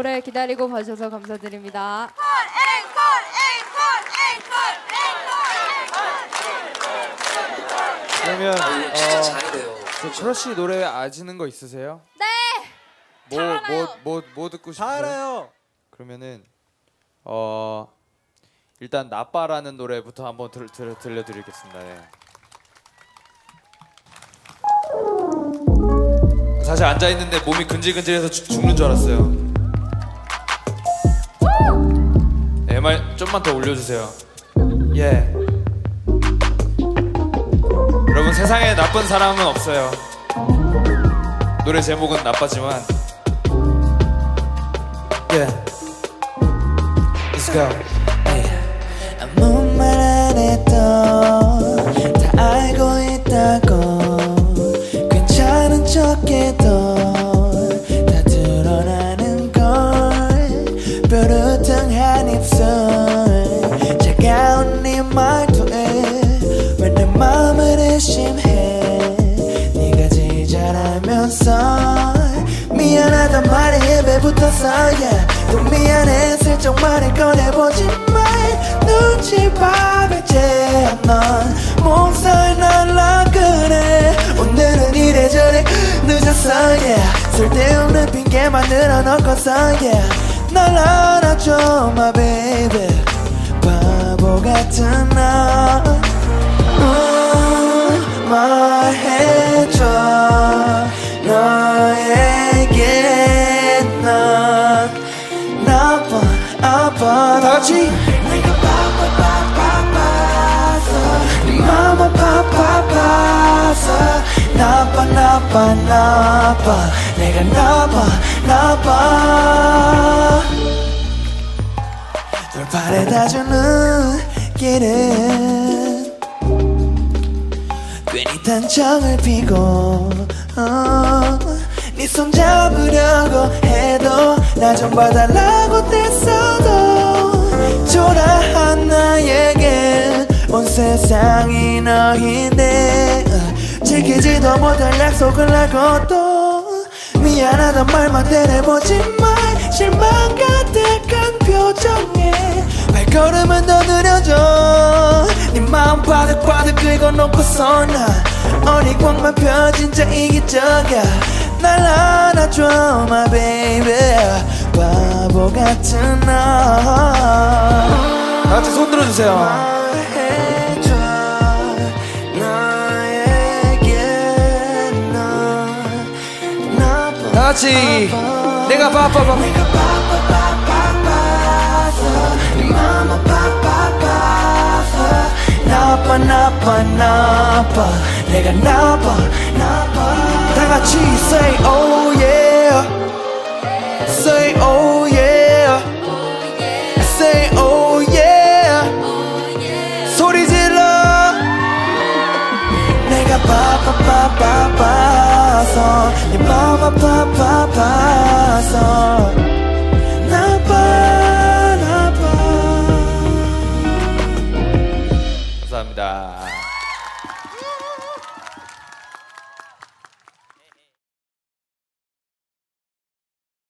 오래 기다리고 봐주셔서 감사드립니다. 그러면 진짜 어, 잘해요. 저 Crush 노래 아시는 거 있으세요? 네. 뭐 뭐 뭐 뭐 듣고 싶어요? 알아요. 그러면은 어 일단 나빠라는 노래부터 한번 들, 들, 들려드리겠습니다. 네. 사실 앉아 있는데 몸이 근질근질해서 죽- 죽는 줄 알았어요. MR 좀만 더 올려주세요. 예. 여러분 세상에 나쁜 사람은 없어요. 노래 제목은 나빠지만. 예. Let's go. 아무 말 안 해도 다 알고 있다고 괜찮은 척해도 붙었어 yeah. 또 미안해 슬쩍 말을 꺼내보지만 눈치 봐야지 넌 몸살 날라 그래 오늘은 이래저래 늦었어 yeah. 쓸데없는 핑계 만들어 놓고서 yeah. 날 안아줘 my baby 바보 같은 나 나빠 아파. 다같이. 내가 바빠 바빠바서 네 맘은 바빠바서. 나빠 나빠 나빠. 내가 나빠 나빠. 널 바래다 주는 길은 괜히 단청을 피고 어, 네손 잡으려고 해도 나 좀 봐달라고 뗐어도 초라한 나에겐 온 세상이 너인데 어, 지키지도 못할 약속을 하고 또 미안하단 말만 대해보지만 실망 가득한 표정에 발걸음은 더 느려져. 네 마음 바득바득 긁어놓고서 나 어리광만 펴진 자 이기적이야 날 안아줘 my baby. 바보 같은 나 다같이 손 들어주세요. 다같이 내가 바빠바. 내가 바빠바빠바서 네 맘은 바빠바서 나빠 나빠 나빠. 내가 나빠 나빠. 다 같이 say oh yeah say oh yeah say oh yeah 소리 질러 내가 바빠바빠봐서 네 맘은 바빠바서